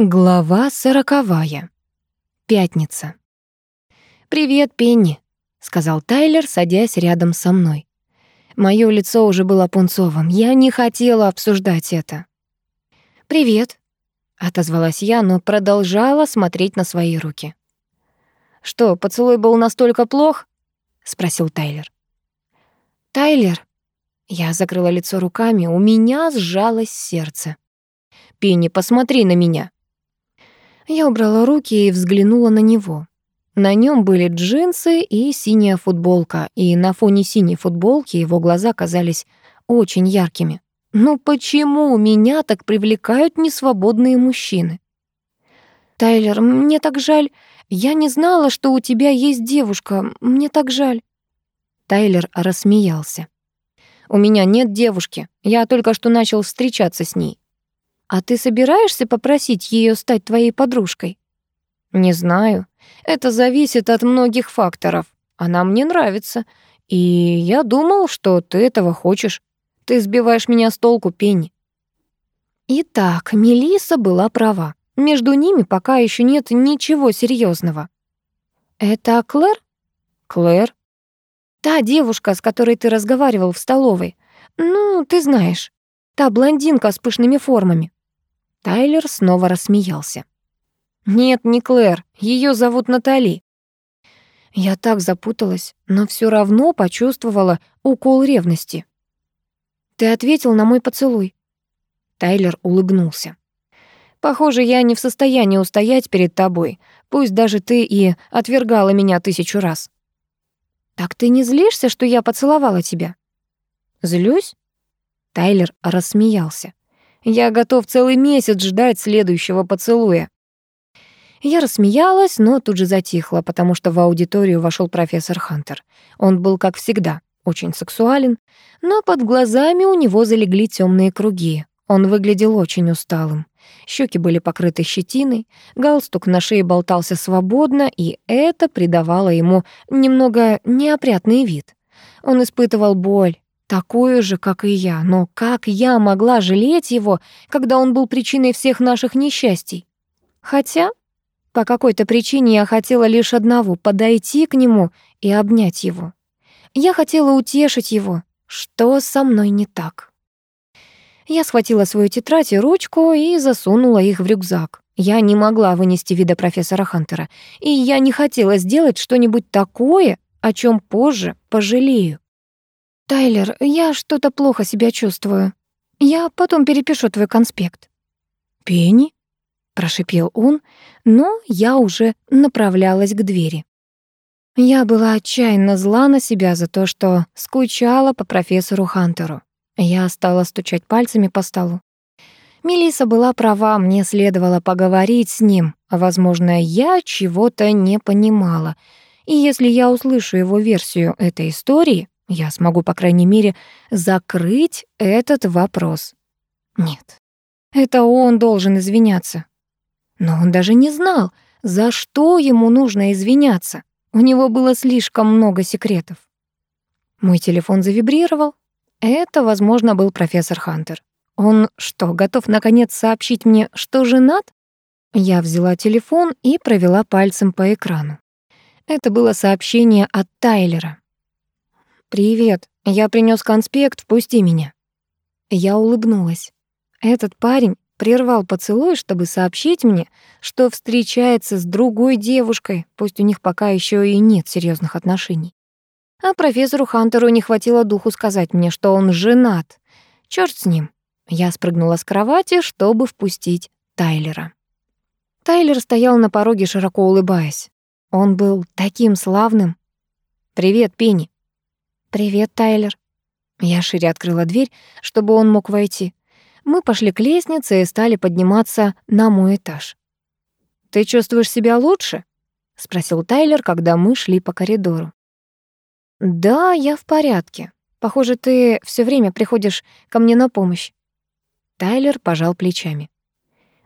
Глава сороковая. Пятница. «Привет, Пенни», — сказал Тайлер, садясь рядом со мной. Моё лицо уже было пунцовым. Я не хотела обсуждать это. «Привет», — отозвалась я, но продолжала смотреть на свои руки. «Что, поцелуй был настолько плох?» — спросил Тайлер. «Тайлер», — я закрыла лицо руками, у меня сжалось сердце. «Пенни, посмотри на меня», я убрала руки и взглянула на него. На нем были джинсы и синяя футболка, и на фоне синей футболки его глаза казались очень яркими. Ну почему меня так привлекают несвободные мужчины? Тайлер, мне так жаль. Я не знала, что у тебя есть девушка. Мне так жаль. Тайлер рассмеялся. У меня нет девушки. Я только что начал встречаться с ней. А ты собираешься попросить ее стать твоей подружкой? Не знаю. Это зависит от многих факторов. Она мне нравится. И я думал, что ты этого хочешь. Ты сбиваешь меня с толку, Пенни. Итак, Мелиса была права. Между ними пока еще нет ничего серьезного. Это Клэр? Клэр? Та девушка, с которой ты разговаривал в столовой. Ну, ты знаешь. Та блондинка с пышными формами. Тайлер снова рассмеялся. «Нет, не Клэр, ее зовут Натали». Я так запуталась, но все равно почувствовала укол ревности. «Ты ответил на мой поцелуй». Тайлер улыбнулся. «Похоже, я не в состоянии устоять перед тобой, пусть даже ты и отвергала меня тысячу раз». «Так ты не злишься, что я поцеловала тебя?» «Злюсь?» Тайлер рассмеялся. Я готов целый месяц ждать следующего поцелуя. Я рассмеялась, но тут же затихла, потому что в аудиторию вошел профессор Хантер. Он был, как всегда, очень сексуален, но под глазами у него залегли темные круги. Он выглядел очень усталым. Щеки были покрыты щетиной, галстук на шее болтался свободно, и это придавало ему немного неопрятный вид. Он испытывал боль, такую же, как и я. Но как я могла жалеть его, когда он был причиной всех наших несчастий? Хотя по какой-то причине я хотела лишь одного — подойти к нему и обнять его. Я хотела утешить его. Что со мной не так? Я схватила свою тетрадь и ручку и засунула их в рюкзак. Я не могла вынести вида профессора Хантера, и я не хотела сделать что-нибудь такое, о чем позже пожалею. «Тайлер, я что-то плохо себя чувствую. Я потом перепишу твой конспект». «Пенни?» — прошипел он, но я уже направлялась к двери. Я была отчаянно зла на себя за то, что скучала по профессору Хантеру. Я стала стучать пальцами по столу. Мелиса была права, мне следовало поговорить с ним. Возможно, я чего-то не понимала. И если я услышу его версию этой истории, я смогу, по крайней мере, закрыть этот вопрос. Нет, это он должен извиняться. Но он даже не знал, за что ему нужно извиняться. У него было слишком много секретов. Мой телефон завибрировал. Это, возможно, был профессор Хантер. Он что, готов наконец сообщить мне, что женат? Я взяла телефон и провела пальцем по экрану. Это было сообщение от Тайлера. «Привет, я принёс конспект, впусти меня». Я улыбнулась. Этот парень прервал поцелуй, чтобы сообщить мне, что встречается с другой девушкой, пусть у них пока ещё и нет серьёзных отношений. А профессору Хантеру не хватило духу сказать мне, что он женат. Чёрт с ним. Я спрыгнула с кровати, чтобы впустить Тайлера. Тайлер стоял на пороге, широко улыбаясь. Он был таким славным. «Привет, Пенни», «Привет, Тайлер». Я шире открыла дверь, чтобы он мог войти. Мы пошли к лестнице и стали подниматься на мой этаж. «Ты чувствуешь себя лучше?» — спросил Тайлер, когда мы шли по коридору. «Да, я в порядке. Похоже, ты все время приходишь ко мне на помощь». Тайлер пожал плечами.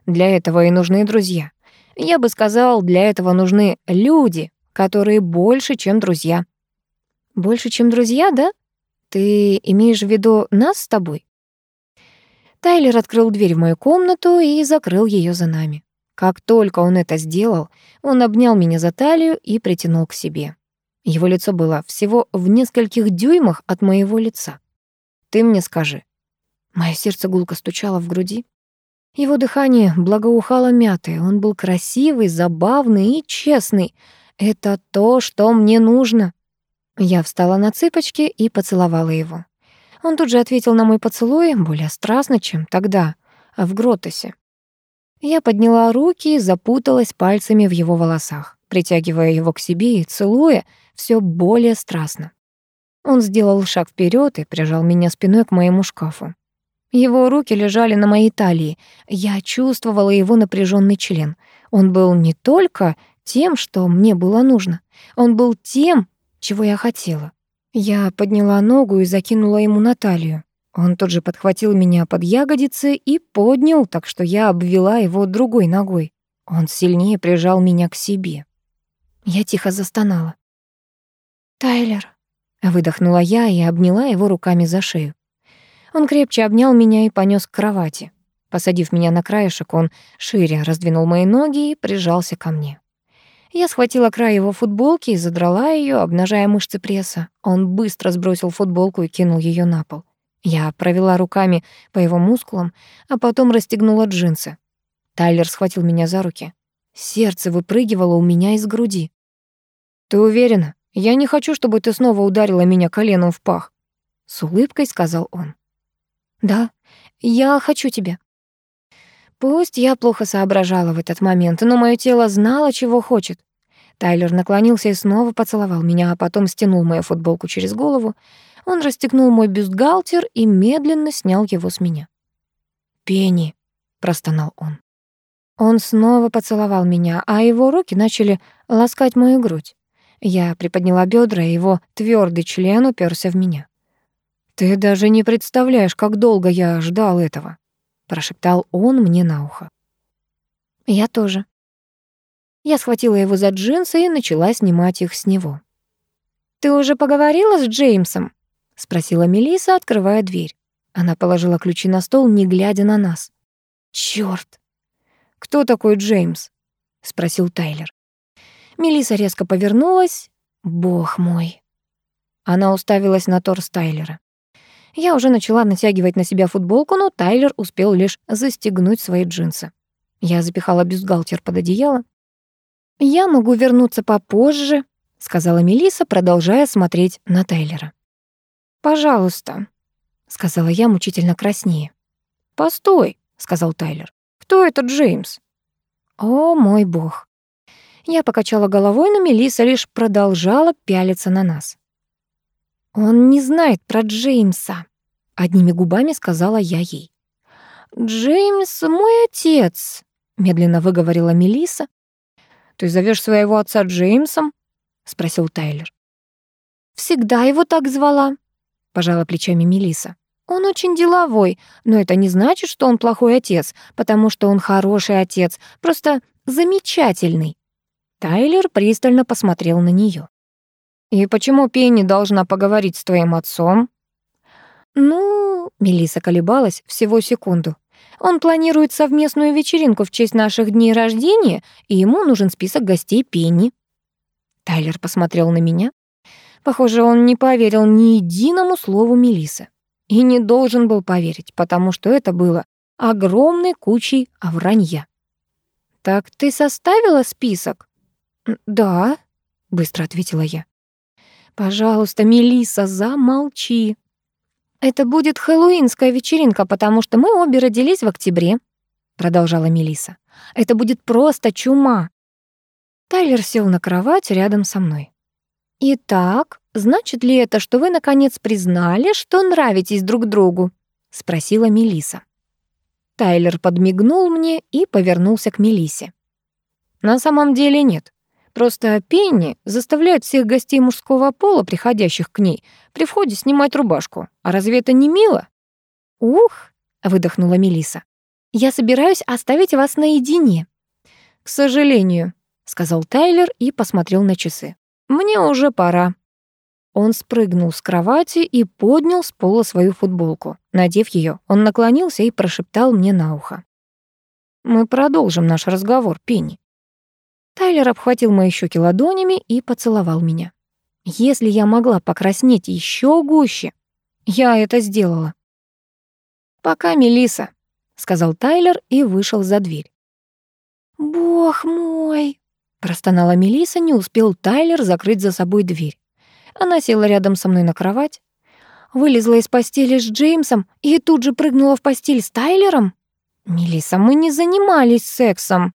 «Для этого и нужны друзья. Я бы сказал, для этого нужны люди, которые больше, чем друзья. Больше, чем друзья, да? Ты имеешь в виду нас с тобой? Тайлер открыл дверь в мою комнату и закрыл ее за нами. Как только он это сделал, он обнял меня за талию и притянул к себе. Его лицо было всего в нескольких дюймах от моего лица. «Ты мне скажи». Моё сердце гулко стучало в груди. Его дыхание благоухало мятой. Он был красивый, забавный и честный. Это то, что мне нужно. Я встала на цыпочки и поцеловала его. Он тут же ответил на мой поцелуй более страстно, чем тогда, в Гротосе. Я подняла руки и запуталась пальцами в его волосах, притягивая его к себе и целуя все более страстно. Он сделал шаг вперед и прижал меня спиной к моему шкафу. Его руки лежали на моей талии. Я чувствовала его напряженный член. Он был не только тем, что мне было нужно. Он был тем, чего я хотела. Я подняла ногу и закинула ему на талию. Он тут же подхватил меня под ягодицы и поднял, так что я обвела его другой ногой. Он сильнее прижал меня к себе. Я тихо застонала. «Тайлер», — выдохнула я и обняла его руками за шею. Он крепче обнял меня и понёс к кровати. Посадив меня на краешек, он шире раздвинул мои ноги и прижался ко мне. Я схватила край его футболки и задрала её, обнажая мышцы пресса. Он быстро сбросил футболку и кинул её на пол. Я провела руками по его мускулам, а потом расстегнула джинсы. Тайлер схватил меня за руки. Сердце выпрыгивало у меня из груди. «Ты уверена? Я не хочу, чтобы ты снова ударила меня коленом в пах», — с улыбкой сказал он. «Да, я хочу тебя». Пусть я плохо соображала в этот момент, но моё тело знало, чего хочет. Тайлер наклонился и снова поцеловал меня, а потом стянул мою футболку через голову. Он расстегнул мой бюстгальтер и медленно снял его с меня. «Пенни», — простонал он. Он снова поцеловал меня, а его руки начали ласкать мою грудь. Я приподняла бедра, и его твердый член уперся в меня. «Ты даже не представляешь, как долго я ждал этого», — прошептал он мне на ухо. «Я тоже». Я схватила его за джинсы и начала снимать их с него. «Ты уже поговорила с Джеймсом?» — спросила Мелиса, открывая дверь. Она положила ключи на стол, не глядя на нас. «Чёрт!» «Кто такой Джеймс?» — спросил Тайлер. Мелиса резко повернулась. «Бог мой!» Она уставилась на торс Тайлера. Я уже начала натягивать на себя футболку, но Тайлер успел лишь застегнуть свои джинсы. Я запихала бюстгальтер под одеяло. «Я могу вернуться попозже», — сказала Мелиса, продолжая смотреть на Тайлера. «Пожалуйста», — сказала я мучительно краснее. «Постой», — сказал Тайлер. «Кто это Джеймс?» «О, мой бог». Я покачала головой, но Мелиса лишь продолжала пялиться на нас. «Он не знает про Джеймса», — одними губами сказала я ей. «Джеймс — мой отец», — медленно выговорила Мелиса. «Ты зовешь своего отца Джеймсом?» — спросил Тайлер. «Всегда его так звала», пожала плечами Мелиса. Он очень деловой, но это не значит, что он плохой отец, потому что он хороший отец, просто замечательный. Тайлер пристально посмотрел на нее. «И почему Пенни должна поговорить с твоим отцом?» «Ну...» — Мелиса колебалась всего секунду. «Он планирует совместную вечеринку в честь наших дней рождения, и ему нужен список гостей Пенни». Тайлер посмотрел на меня. Похоже, он не поверил ни единому слову Мелисы. И не должен был поверить, потому что это было огромной кучей вранья. «Так ты составила список?» «Да», — быстро ответила я. «Пожалуйста, Мелиса, замолчи. Это будет хэллоуинская вечеринка, потому что мы обе родились в октябре», — продолжала Мелиса. «Это будет просто чума». Тайлер сел на кровать рядом со мной. «Итак, значит ли это, что вы наконец признали, что нравитесь друг другу?» — спросила Мелиса. Тайлер подмигнул мне и повернулся к Мелисе. «На самом деле нет. Просто Пенни заставляет всех гостей мужского пола, приходящих к ней, при входе снимать рубашку. А разве это не мило?» «Ух!» — выдохнула Мелиса. «Я собираюсь оставить вас наедине». «К сожалению», — сказал Тайлер и посмотрел на часы. Мне уже пора». Он спрыгнул с кровати и поднял с пола свою футболку. Надев ее, он наклонился и прошептал мне на ухо. Мы продолжим наш разговор, Пенни. Тайлер обхватил мои щеки ладонями и поцеловал меня. Если я могла покраснеть еще гуще, я это сделала. «Пока, Мелиса, сказал Тайлер и вышел за дверь. «Бог мой!» — простонала Мелиса, не успел Тайлер закрыть за собой дверь. Она села рядом со мной на кровать, вылезла из постели с Джеймсом и тут же прыгнула в постель с Тайлером. Мелиса, мы не занимались сексом.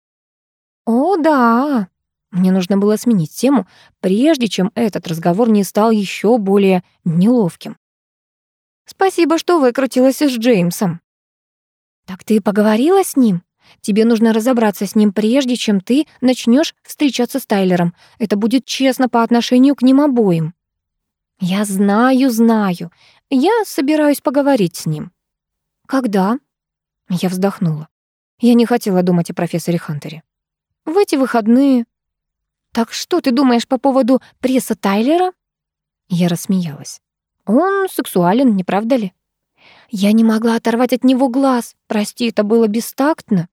О, да. Мне нужно было сменить тему, прежде чем этот разговор не стал еще более неловким. Спасибо, что выкрутилась с Джеймсом. Так ты поговорила с ним? Тебе нужно разобраться с ним прежде, чем ты начнешь встречаться с Тайлером. Это будет честно по отношению к ним обоим. Я знаю, знаю. Я собираюсь поговорить с ним. Когда? Я вздохнула. Я не хотела думать о профессоре Хантере. В эти выходные. Так что ты думаешь по поводу пресса Тайлера? Я рассмеялась. Он сексуален, не правда ли? Я не могла оторвать от него глаз. Прости, это было бестактно.